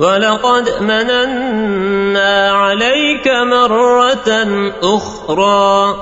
ولقد مننا عليك مرة أخرى